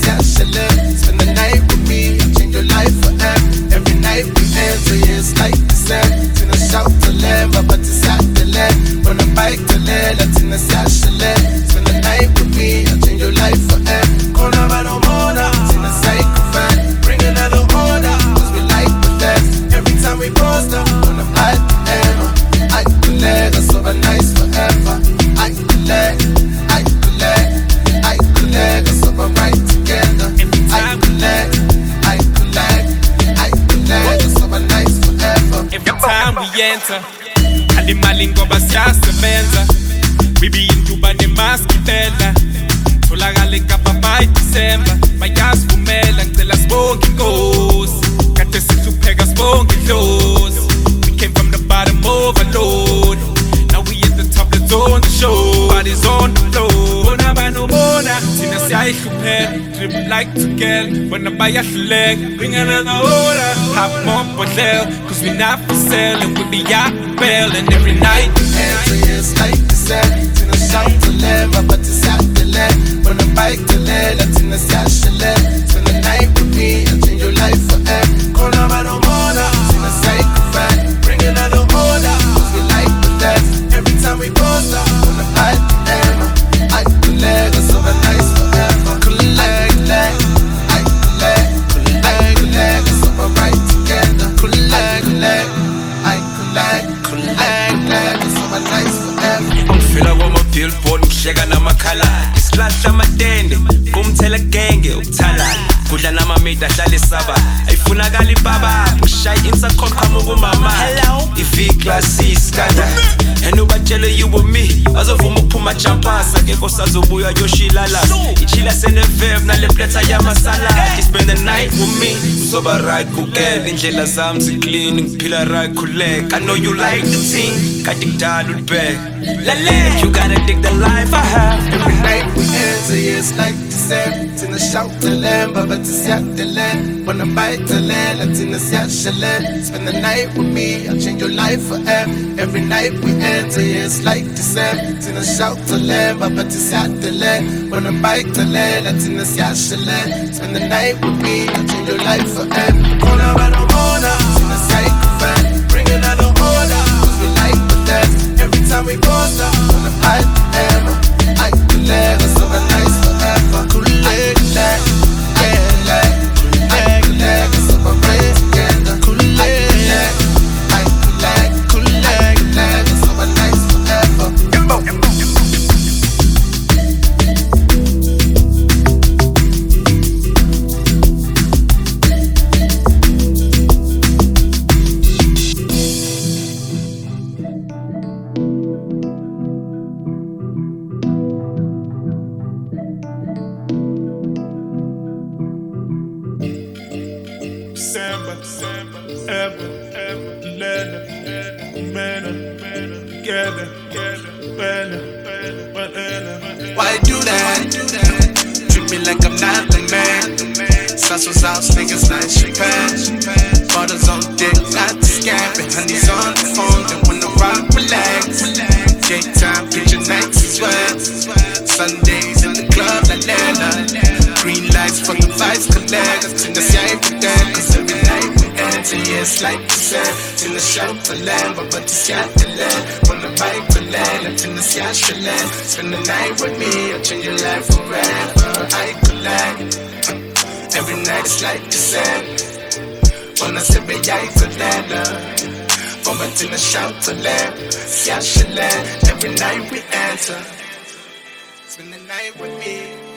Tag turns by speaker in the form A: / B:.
A: That's how. Siyenza alimali ngoba siyasebenza. Bibi induba nemaskipela tholakale kapa by December. Bayasivumela ngicela sibonge inkosi thina siyayihlupheka drip like to girl bona bayahluleka bring another order. Hop more bottle cause we not for sale and we be out bell. And every night
B: Answer is like the set Tina shout to live But it's out the land When I bike to live Tina shout to live
C: ukukhala isiklasi samadende kumthela genge ukuthalala kudla namamade ahlale saba. Ayifunakala ibaba ushaya insaqhoqhamuka umama iviclasis kandat bazovuma ukuphuma jampasa ngekho sazobuya yoshilala ichila senevev nale pletha yamasaladi spend the night with me. Uzoba right kukela indlela zami ziclean ngiphila right khuleka i know you like the team kade kudala ulibheka lale you gotta dig the life i have
B: Every night we it's like the same. Tina shout to land, but it's out the land. When I bite the land, I tina shout land. Spend the night with me, I'll change your life forever. Every night we enter, it's like the same. Tina shout to land, but it's out the land. When I bite the land, I tina shout land. Spend the night with me, I'll change your life forever. Order, we like the best. Every time we post up, the bite the Emma.
A: Ever, ever, Lena, Mena, Mena, together, Bella, Bella,
B: Why do that? Treat me like I'm not the man. Sauce out, niggas like champagne. Bottles on dick, not the scamming. Honey's on the phone, then when the rock relax. Daytime, picture nights as well. Sundays in the club, la la la. Green lights the vice collect. To the it's like eh? the sand. To the to land, but but the sky to land. From the to land, until the sky should land. Spend the night with me, I'll change your life forever. I collect. Every night it's like eh? the sand. When I say be I to land. From until the to land. Sky should land. Every night we enter. Spend the night with me.